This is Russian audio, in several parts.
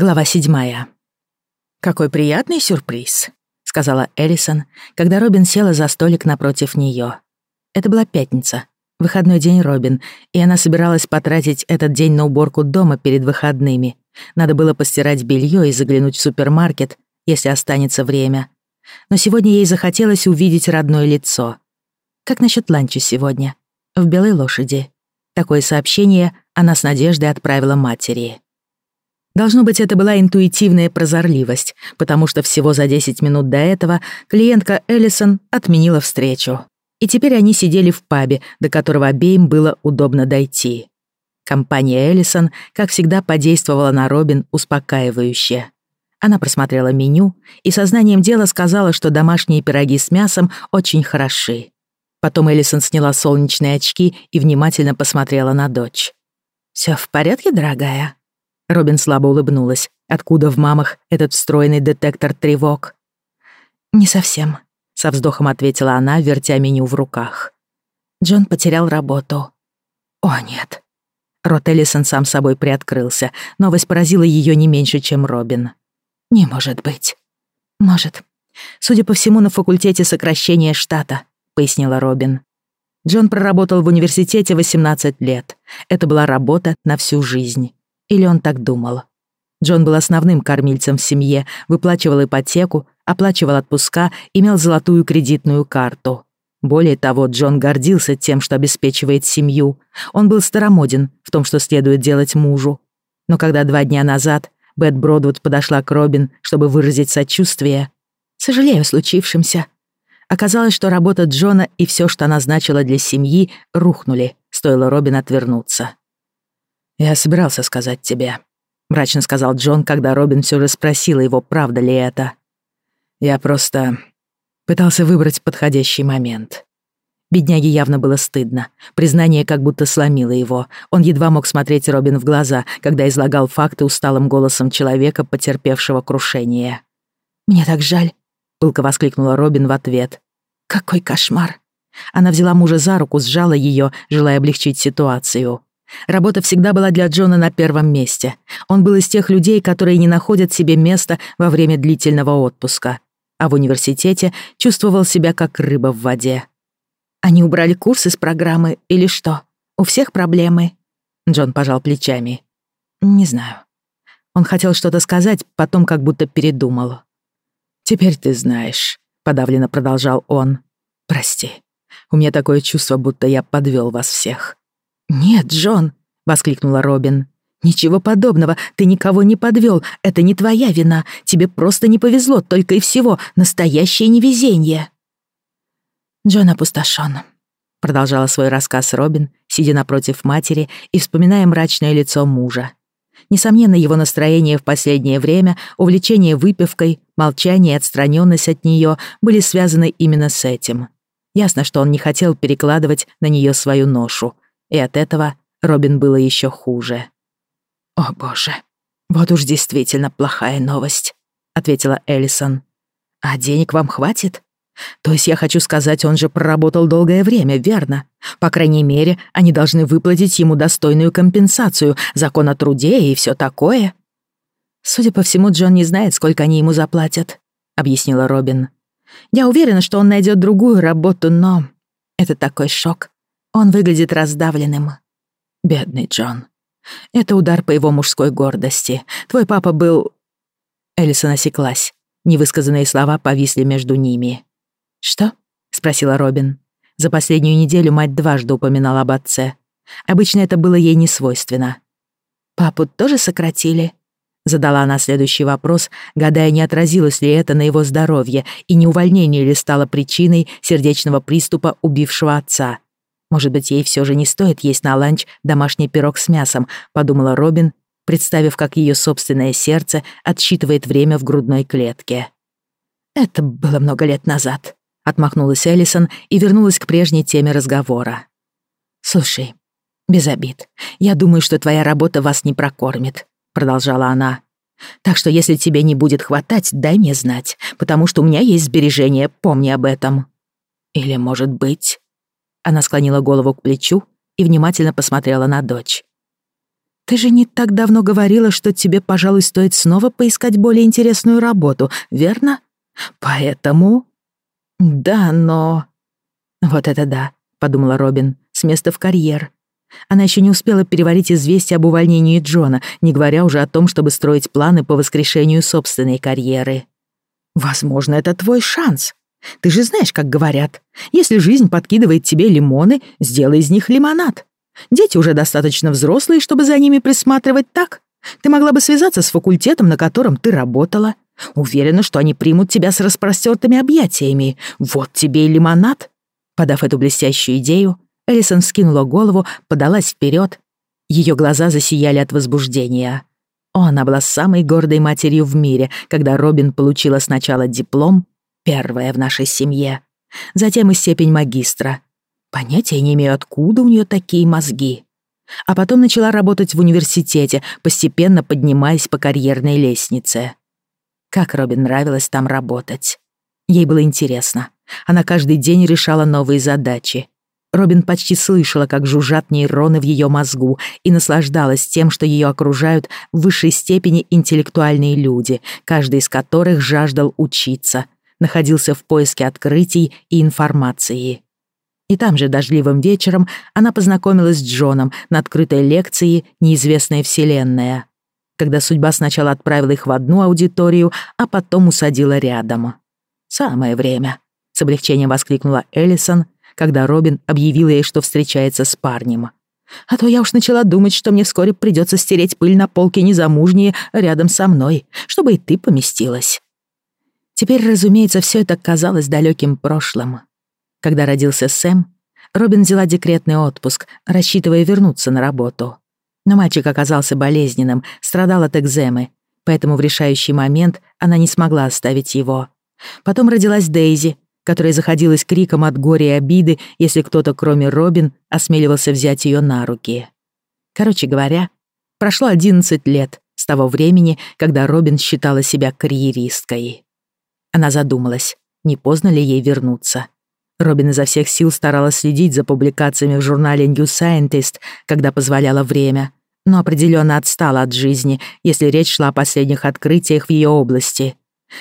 Глава седьмая. «Какой приятный сюрприз», — сказала Эллисон, когда Робин села за столик напротив неё. Это была пятница, выходной день Робин, и она собиралась потратить этот день на уборку дома перед выходными. Надо было постирать бельё и заглянуть в супермаркет, если останется время. Но сегодня ей захотелось увидеть родное лицо. Как насчёт ланча сегодня? В «Белой лошади». Такое сообщение она с надеждой отправила матери. Должно быть, это была интуитивная прозорливость, потому что всего за 10 минут до этого клиентка Эллисон отменила встречу. И теперь они сидели в пабе, до которого обеим было удобно дойти. Компания Эллисон, как всегда, подействовала на Робин успокаивающе. Она просмотрела меню и сознанием дела сказала, что домашние пироги с мясом очень хороши. Потом Эллисон сняла солнечные очки и внимательно посмотрела на дочь. «Всё в порядке, дорогая?» Робин слабо улыбнулась. Откуда в мамах этот встроенный детектор тревог? «Не совсем», — со вздохом ответила она, вертя меню в руках. Джон потерял работу. «О, нет». Рот Эллисон сам собой приоткрылся. Новость поразила ее не меньше, чем Робин. «Не может быть». «Может. Судя по всему, на факультете сокращения штата», — пояснила Робин. Джон проработал в университете 18 лет. Это была работа на всю жизнь. Или он так думал? Джон был основным кормильцем в семье, выплачивал ипотеку, оплачивал отпуска, имел золотую кредитную карту. Более того, Джон гордился тем, что обеспечивает семью. Он был старомоден в том, что следует делать мужу. Но когда два дня назад Бет Бродвуд подошла к Робин, чтобы выразить сочувствие, «Сожалею о случившемся», оказалось, что работа Джона и все, что она значила для семьи, рухнули, стоило Робин отвернуться. «Я собирался сказать тебе», — мрачно сказал Джон, когда Робин все же спросила его, правда ли это. «Я просто пытался выбрать подходящий момент». Бедняге явно было стыдно. Признание как будто сломило его. Он едва мог смотреть Робин в глаза, когда излагал факты усталым голосом человека, потерпевшего крушение. «Мне так жаль», — пылко воскликнула Робин в ответ. «Какой кошмар!» Она взяла мужа за руку, сжала ее, желая облегчить ситуацию. Работа всегда была для Джона на первом месте. Он был из тех людей, которые не находят себе места во время длительного отпуска. А в университете чувствовал себя как рыба в воде. Они убрали курс из программы или что? У всех проблемы? Джон пожал плечами. Не знаю. Он хотел что-то сказать, потом как будто передумал. «Теперь ты знаешь», — подавленно продолжал он. «Прости. У меня такое чувство, будто я подвел вас всех. «Нет, Джон!» — воскликнула Робин. «Ничего подобного, ты никого не подвел, это не твоя вина, тебе просто не повезло, только и всего, настоящее невезение». Джон опустошён, продолжала свой рассказ Робин, сидя напротив матери и вспоминая мрачное лицо мужа. Несомненно, его настроение в последнее время, увлечение выпивкой, молчание и отстранённость от неё были связаны именно с этим. Ясно, что он не хотел перекладывать на неё свою ношу — и от этого Робин было еще хуже. «О боже, вот уж действительно плохая новость», — ответила Эллисон. «А денег вам хватит? То есть я хочу сказать, он же проработал долгое время, верно? По крайней мере, они должны выплатить ему достойную компенсацию, закон о труде и все такое». «Судя по всему, Джон не знает, сколько они ему заплатят», — объяснила Робин. «Я уверена, что он найдет другую работу, но это такой шок. Он выглядит раздавленным. Бедный Джон. Это удар по его мужской гордости. Твой папа был...» Элисон осеклась. Невысказанные слова повисли между ними. «Что?» — спросила Робин. За последнюю неделю мать дважды упоминала об отце. Обычно это было ей не свойственно. «Папу тоже сократили?» Задала она следующий вопрос, гадая, не отразилось ли это на его здоровье и не увольнение ли стало причиной сердечного приступа убившего отца. Может быть, ей все же не стоит есть на ланч домашний пирог с мясом, подумала Робин, представив, как ее собственное сердце отсчитывает время в грудной клетке. Это было много лет назад, отмахнулась Эллисон и вернулась к прежней теме разговора. Слушай, без обид. Я думаю, что твоя работа вас не прокормит, продолжала она. Так что если тебе не будет хватать, дай мне знать, потому что у меня есть сбережения, помни об этом. Или, может быть, она склонила голову к плечу и внимательно посмотрела на дочь. «Ты же не так давно говорила, что тебе, пожалуй, стоит снова поискать более интересную работу, верно? Поэтому...» «Да, но...» «Вот это да», — подумала Робин, — «с места в карьер». Она еще не успела переварить известие об увольнении Джона, не говоря уже о том, чтобы строить планы по воскрешению собственной карьеры. «Возможно, это твой шанс. Ты же знаешь, как говорят, если жизнь подкидывает тебе лимоны, сделай из них лимонад. Дети уже достаточно взрослые, чтобы за ними присматривать так. Ты могла бы связаться с факультетом, на котором ты работала. Уверена, что они примут тебя с распростертыми объятиями. Вот тебе и лимонад». Подав эту блестящую идею, Элисон скинула голову, подалась вперед. Ее глаза засияли от возбуждения. О, она была самой гордой матерью в мире, когда Робин получила сначала диплом, первая в нашей семье, затем и степень магистра. Понятия не имею, откуда у нее такие мозги. А потом начала работать в университете, постепенно поднимаясь по карьерной лестнице. Как Робин нравилось там работать. Ей было интересно. Она каждый день решала новые задачи. Робин почти слышала, как жужжат нейроны в ее мозгу, и наслаждалась тем, что ее окружают в высшей степени интеллектуальные люди, каждый из которых жаждал учиться, находился в поиске открытий и информации. И там же дождливым вечером она познакомилась с Джоном на открытой лекции «Неизвестная вселенная», когда судьба сначала отправила их в одну аудиторию, а потом усадила рядом. «Самое время», — с облегчением воскликнула Эллисон — когда Робин объявила ей, что встречается с парнем. А то я уж начала думать, что мне вскоре придется стереть пыль на полке незамужние рядом со мной, чтобы и ты поместилась. Теперь, разумеется, все это казалось далеким прошлым. Когда родился Сэм, Робин взяла декретный отпуск, рассчитывая вернуться на работу. Но мальчик оказался болезненным, страдал от экземы, поэтому в решающий момент она не смогла оставить его. Потом родилась Дейзи, которая заходилась криком от горя и обиды, если кто-то, кроме Робин, осмеливался взять ее на руки. Короче говоря, прошло 11 лет с того времени, когда Робин считала себя карьеристкой. Она задумалась, не поздно ли ей вернуться. Робин изо всех сил старалась следить за публикациями в журнале New Scientist, когда позволяло время, но определенно отстала от жизни, если речь шла о последних открытиях в ее области.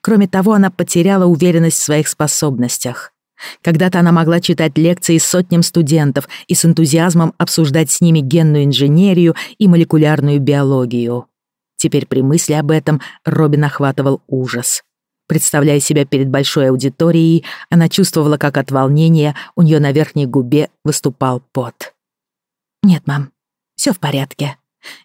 Кроме того, она потеряла уверенность в своих способностях. Когда-то она могла читать лекции сотням студентов и с энтузиазмом обсуждать с ними генную инженерию и молекулярную биологию. Теперь при мысли об этом Робин охватывал ужас. Представляя себя перед большой аудиторией, она чувствовала, как от волнения у нее на верхней губе выступал пот. «Нет, мам, все в порядке.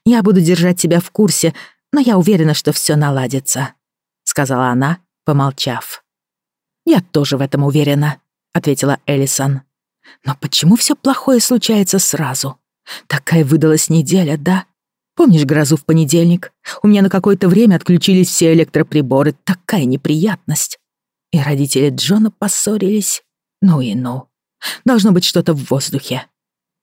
Я буду держать тебя в курсе, но я уверена, что все наладится», — сказала она, помолчав. «Я тоже в этом уверена», — ответила Эллисон. «Но почему все плохое случается сразу? Такая выдалась неделя, да? Помнишь грозу в понедельник? У меня на какое-то время отключились все электроприборы. Такая неприятность. И родители Джона поссорились. Ну и ну. Должно быть что-то в воздухе.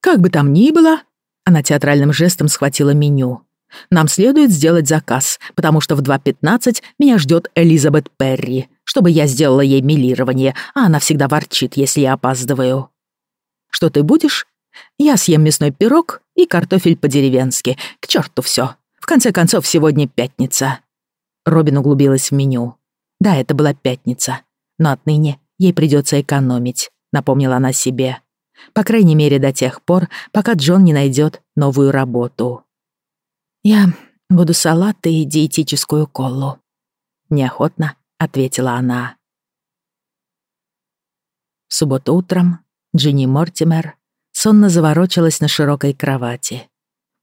Как бы там ни было...» Она театральным жестом схватила меню. Нам следует сделать заказ, потому что в 2.15 меня ждет Элизабет Перри, чтобы я сделала ей милирование, а она всегда ворчит, если я опаздываю. Что ты будешь? Я съем мясной пирог и картофель по-деревенски. К черту все. В конце концов, сегодня пятница. Робин углубилась в меню. Да, это была пятница, но отныне ей придется экономить, напомнила она себе. По крайней мере, до тех пор, пока Джон не найдет новую работу. «Я буду салаты и диетическую колу», — неохотно ответила она. В субботу утром Джинни Мортимер сонно заворочилась на широкой кровати.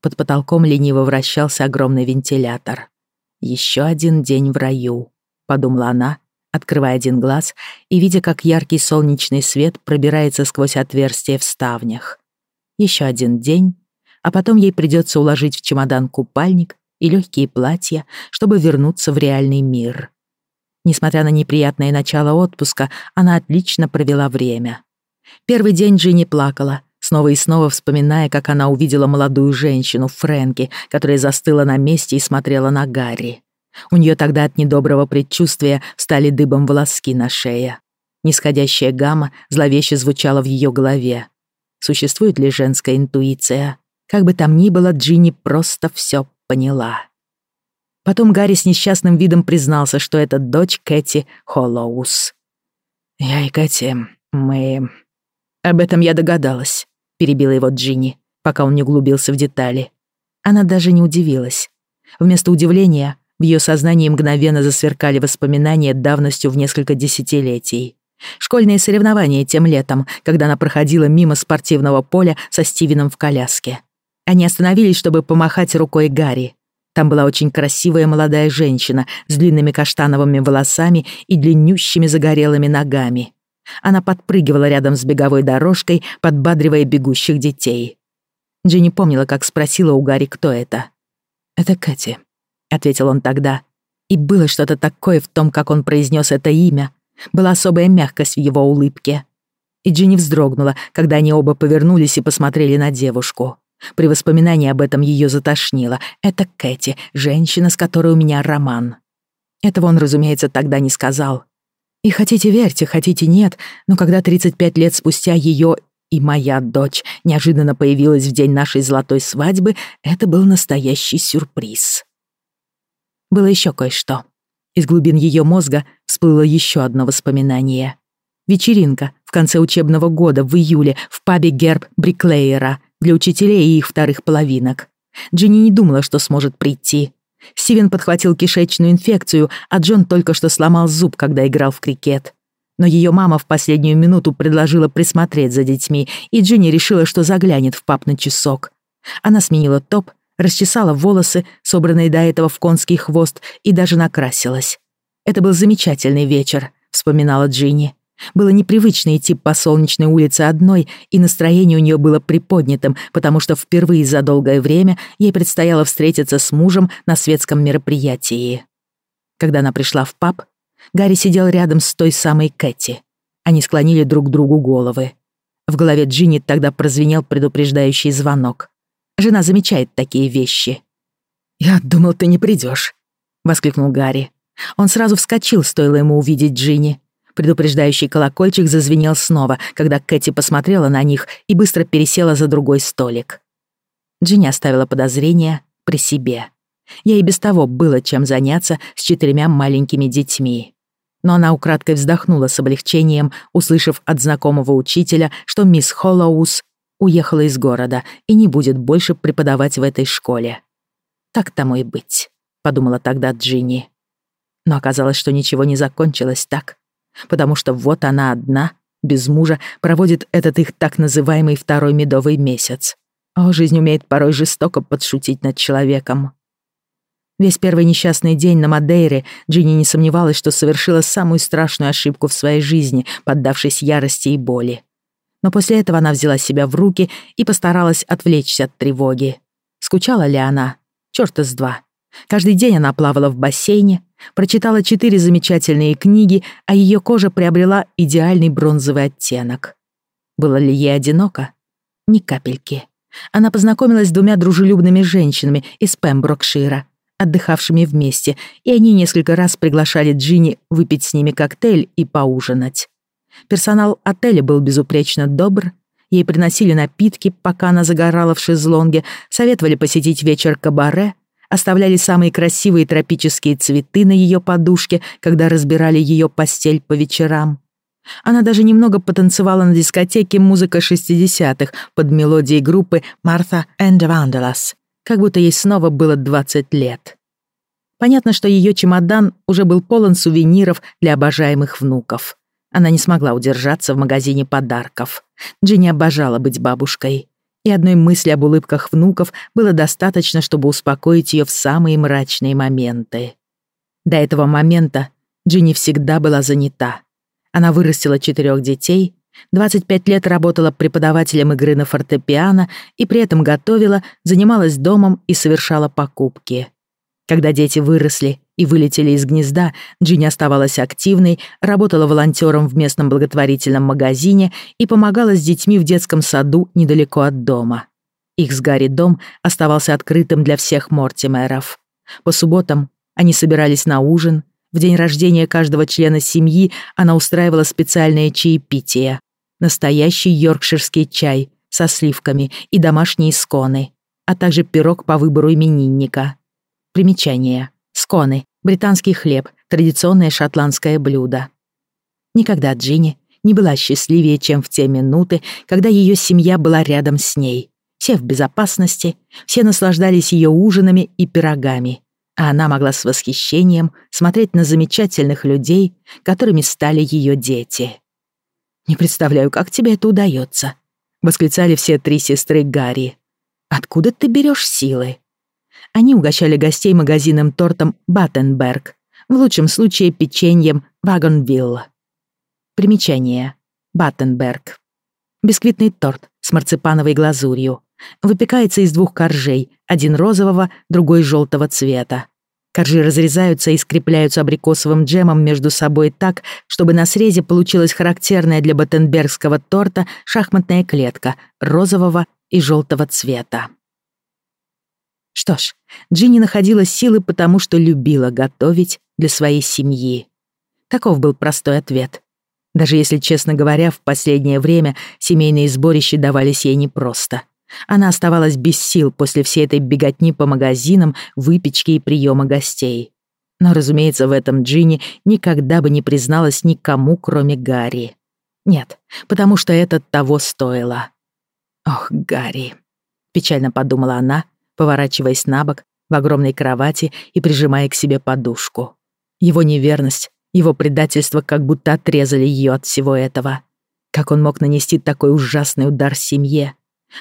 Под потолком лениво вращался огромный вентилятор. «Еще один день в раю», — подумала она, открывая один глаз и видя, как яркий солнечный свет пробирается сквозь отверстия в ставнях. Еще один день, а потом ей придется уложить в чемодан купальник и легкие платья, чтобы вернуться в реальный мир. Несмотря на неприятное начало отпуска, она отлично провела время. Первый день Джинни плакала, снова и снова вспоминая, как она увидела молодую женщину, Фрэнки, которая застыла на месте и смотрела на Гарри. У нее тогда от недоброго предчувствия стали дыбом волоски на шее. Нисходящая гамма зловеще звучала в ее голове. Существует ли женская интуиция? Как бы там ни было, Джинни просто все поняла. Потом Гарри с несчастным видом признался, что это дочь Кэти Холлоус. «Я и Кэти, мы...» «Об этом я догадалась», — перебила его Джинни, пока он не углубился в детали. Она даже не удивилась. Вместо удивления в ее сознании мгновенно засверкали воспоминания давностью в несколько десятилетий. Школьные соревнования тем летом, когда она проходила мимо спортивного поля со Стивеном в коляске. Они остановились, чтобы помахать рукой Гарри. Там была очень красивая молодая женщина с длинными каштановыми волосами и длиннющими загорелыми ногами. Она подпрыгивала рядом с беговой дорожкой, подбадривая бегущих детей. Дженни помнила, как спросила у Гарри, кто это. «Это Кэти», — ответил он тогда. И было что-то такое в том, как он произнес это имя. Была особая мягкость в его улыбке. И Джинни вздрогнула, когда они оба повернулись и посмотрели на девушку. При воспоминании об этом ее затошнило. Это Кэти, женщина, с которой у меня роман. Этого он, разумеется, тогда не сказал. И хотите верьте, хотите нет, но когда 35 лет спустя ее и моя дочь неожиданно появилась в день нашей золотой свадьбы, это был настоящий сюрприз. Было еще кое-что. Из глубин ее мозга всплыло еще одно воспоминание. Вечеринка в конце учебного года в июле в пабе Герб Бриклейера для учителей и их вторых половинок. Джинни не думала, что сможет прийти. Стивен подхватил кишечную инфекцию, а Джон только что сломал зуб, когда играл в крикет но ее мама в последнюю минуту предложила присмотреть за детьми, и Джинни решила, что заглянет в пап на часок. Она сменила топ, расчесала волосы, собранные до этого в конский хвост, и даже накрасилась. «Это был замечательный вечер», — вспоминала Джинни. Было непривычно идти по солнечной улице одной, и настроение у нее было приподнятым, потому что впервые за долгое время ей предстояло встретиться с мужем на светском мероприятии. Когда она пришла в паб, Гарри сидел рядом с той самой Кэти. Они склонили друг к другу головы. В голове Джинни тогда прозвенел предупреждающий звонок. Жена замечает такие вещи. «Я думал, ты не придешь, воскликнул Гарри. Он сразу вскочил, стоило ему увидеть Джинни. Предупреждающий колокольчик зазвенел снова, когда Кэти посмотрела на них и быстро пересела за другой столик. Джинни оставила подозрения при себе. Ей без того было чем заняться с четырьмя маленькими детьми но она украдкой вздохнула с облегчением, услышав от знакомого учителя, что мисс Холлоус уехала из города и не будет больше преподавать в этой школе. «Так тому и быть», — подумала тогда Джинни. Но оказалось, что ничего не закончилось так, потому что вот она одна, без мужа, проводит этот их так называемый второй медовый месяц. О, жизнь умеет порой жестоко подшутить над человеком. Весь первый несчастный день на Мадейре Джинни не сомневалась, что совершила самую страшную ошибку в своей жизни, поддавшись ярости и боли. Но после этого она взяла себя в руки и постаралась отвлечься от тревоги. Скучала ли она? Чёрта с два. Каждый день она плавала в бассейне, прочитала четыре замечательные книги, а ее кожа приобрела идеальный бронзовый оттенок. Было ли ей одиноко? Ни капельки. Она познакомилась с двумя дружелюбными женщинами из Пемброкшира, отдыхавшими вместе, и они несколько раз приглашали Джинни выпить с ними коктейль и поужинать. Персонал отеля был безупречно добр, ей приносили напитки, пока она загорала в шезлонге, советовали посетить вечер кабаре, оставляли самые красивые тропические цветы на ее подушке, когда разбирали ее постель по вечерам. Она даже немного потанцевала на дискотеке «Музыка 60-х» под мелодией группы «Martha and Vandellas», как будто ей снова было 20 лет. Понятно, что ее чемодан уже был полон сувениров для обожаемых внуков. Она не смогла удержаться в магазине подарков. Джинни обожала быть бабушкой. И одной мысли об улыбках внуков было достаточно, чтобы успокоить ее в самые мрачные моменты. До этого момента Джинни всегда была занята. Она вырастила четырех детей, 25 лет работала преподавателем игры на фортепиано и при этом готовила, занималась домом и совершала покупки. Когда дети выросли и вылетели из гнезда, Джинни оставалась активной, работала волонтером в местном благотворительном магазине и помогала с детьми в детском саду недалеко от дома. Их с Гарри дом оставался открытым для всех Мортимеров. По субботам они собирались на ужин, в день рождения каждого члена семьи она устраивала специальное чаепитие. Настоящий йоркширский чай со сливками и домашние сконы, а также пирог по выбору именинника. Примечание. Сконы. Британский хлеб. Традиционное шотландское блюдо. Никогда Джинни не была счастливее, чем в те минуты, когда ее семья была рядом с ней. Все в безопасности, все наслаждались ее ужинами и пирогами, а она могла с восхищением смотреть на замечательных людей, которыми стали ее дети. «Не представляю, как тебе это удается», — восклицали все три сестры Гарри. «Откуда ты берешь силы?» Они угощали гостей магазинным тортом «Баттенберг», в лучшем случае печеньем «Вагонвилл». Примечание. Баттенберг. Бисквитный торт с марципановой глазурью. Выпекается из двух коржей, один розового, другой желтого цвета. Коржи разрезаются и скрепляются абрикосовым джемом между собой так, чтобы на срезе получилась характерная для баттенбергского торта шахматная клетка розового и желтого цвета. Что ж, Джинни находила силы, потому что любила готовить для своей семьи. Таков был простой ответ. Даже если, честно говоря, в последнее время семейные сборища давались ей непросто. Она оставалась без сил после всей этой беготни по магазинам, выпечки и приема гостей. Но, разумеется, в этом Джинни никогда бы не призналась никому, кроме Гарри. Нет, потому что это того стоило. «Ох, Гарри», — печально подумала она, поворачиваясь на бок в огромной кровати и прижимая к себе подушку. Его неверность, его предательство как будто отрезали ее от всего этого. Как он мог нанести такой ужасный удар семье?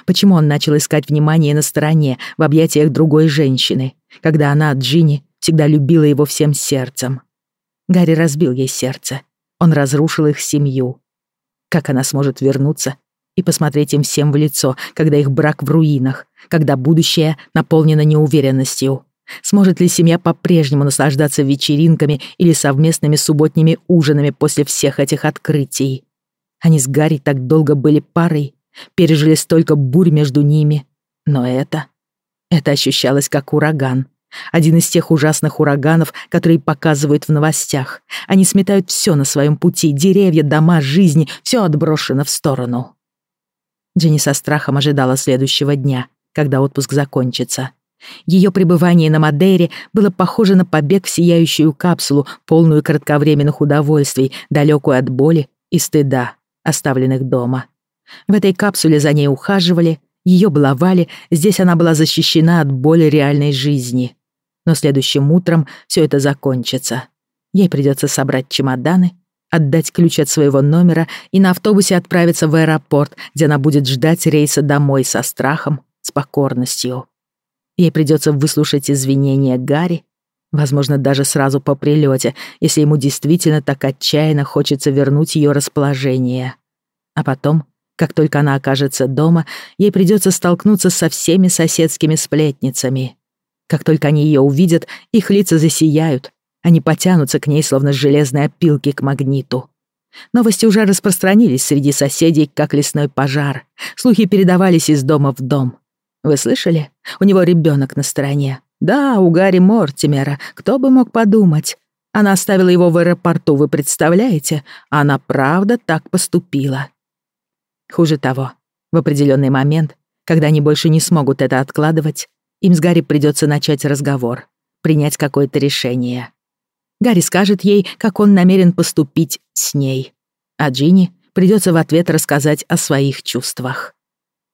Почему он начал искать внимание на стороне, в объятиях другой женщины, когда она, Джинни, всегда любила его всем сердцем? Гарри разбил ей сердце. Он разрушил их семью. Как она сможет вернуться и посмотреть им всем в лицо, когда их брак в руинах, когда будущее наполнено неуверенностью? Сможет ли семья по-прежнему наслаждаться вечеринками или совместными субботними ужинами после всех этих открытий? Они с Гарри так долго были парой, пережили столько бурь между ними. Но это... Это ощущалось как ураган. Один из тех ужасных ураганов, которые показывают в новостях. Они сметают все на своем пути, деревья, дома, жизни, все отброшено в сторону. Дженни со страхом ожидала следующего дня, когда отпуск закончится. Ее пребывание на Мадейре было похоже на побег в сияющую капсулу, полную кратковременных удовольствий, далекую от боли и стыда, оставленных дома. В этой капсуле за ней ухаживали, ее баловали, здесь она была защищена от боли реальной жизни. Но следующим утром все это закончится. Ей придется собрать чемоданы, отдать ключ от своего номера и на автобусе отправиться в аэропорт, где она будет ждать рейса домой со страхом, с покорностью. Ей придется выслушать извинения Гарри, возможно, даже сразу по прилете, если ему действительно так отчаянно хочется вернуть ее расположение. А потом как только она окажется дома, ей придется столкнуться со всеми соседскими сплетницами. Как только они ее увидят, их лица засияют. Они потянутся к ней, словно железные опилки к магниту. Новости уже распространились среди соседей, как лесной пожар. Слухи передавались из дома в дом. Вы слышали? У него ребенок на стороне. Да, у Гарри Мортимера. Кто бы мог подумать? Она оставила его в аэропорту, вы представляете? Она правда так поступила. Хуже того, в определенный момент, когда они больше не смогут это откладывать, им с Гарри придется начать разговор, принять какое-то решение. Гарри скажет ей, как он намерен поступить с ней, а Джинни придется в ответ рассказать о своих чувствах.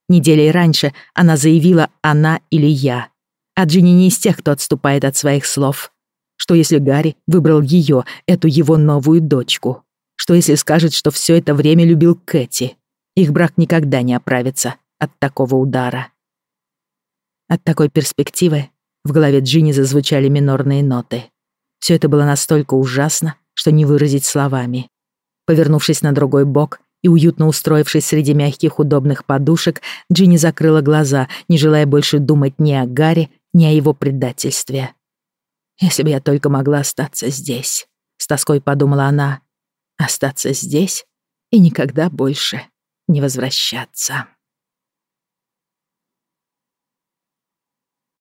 Неделей раньше она заявила «она или я», а Джинни не из тех, кто отступает от своих слов. Что если Гарри выбрал ее, эту его новую дочку? Что если скажет, что все это время любил Кэти? Их брак никогда не оправится от такого удара. От такой перспективы в голове Джинни зазвучали минорные ноты. Все это было настолько ужасно, что не выразить словами. Повернувшись на другой бок и уютно устроившись среди мягких удобных подушек, Джинни закрыла глаза, не желая больше думать ни о Гарри, ни о его предательстве. «Если бы я только могла остаться здесь», — с тоской подумала она. «Остаться здесь и никогда больше не возвращаться.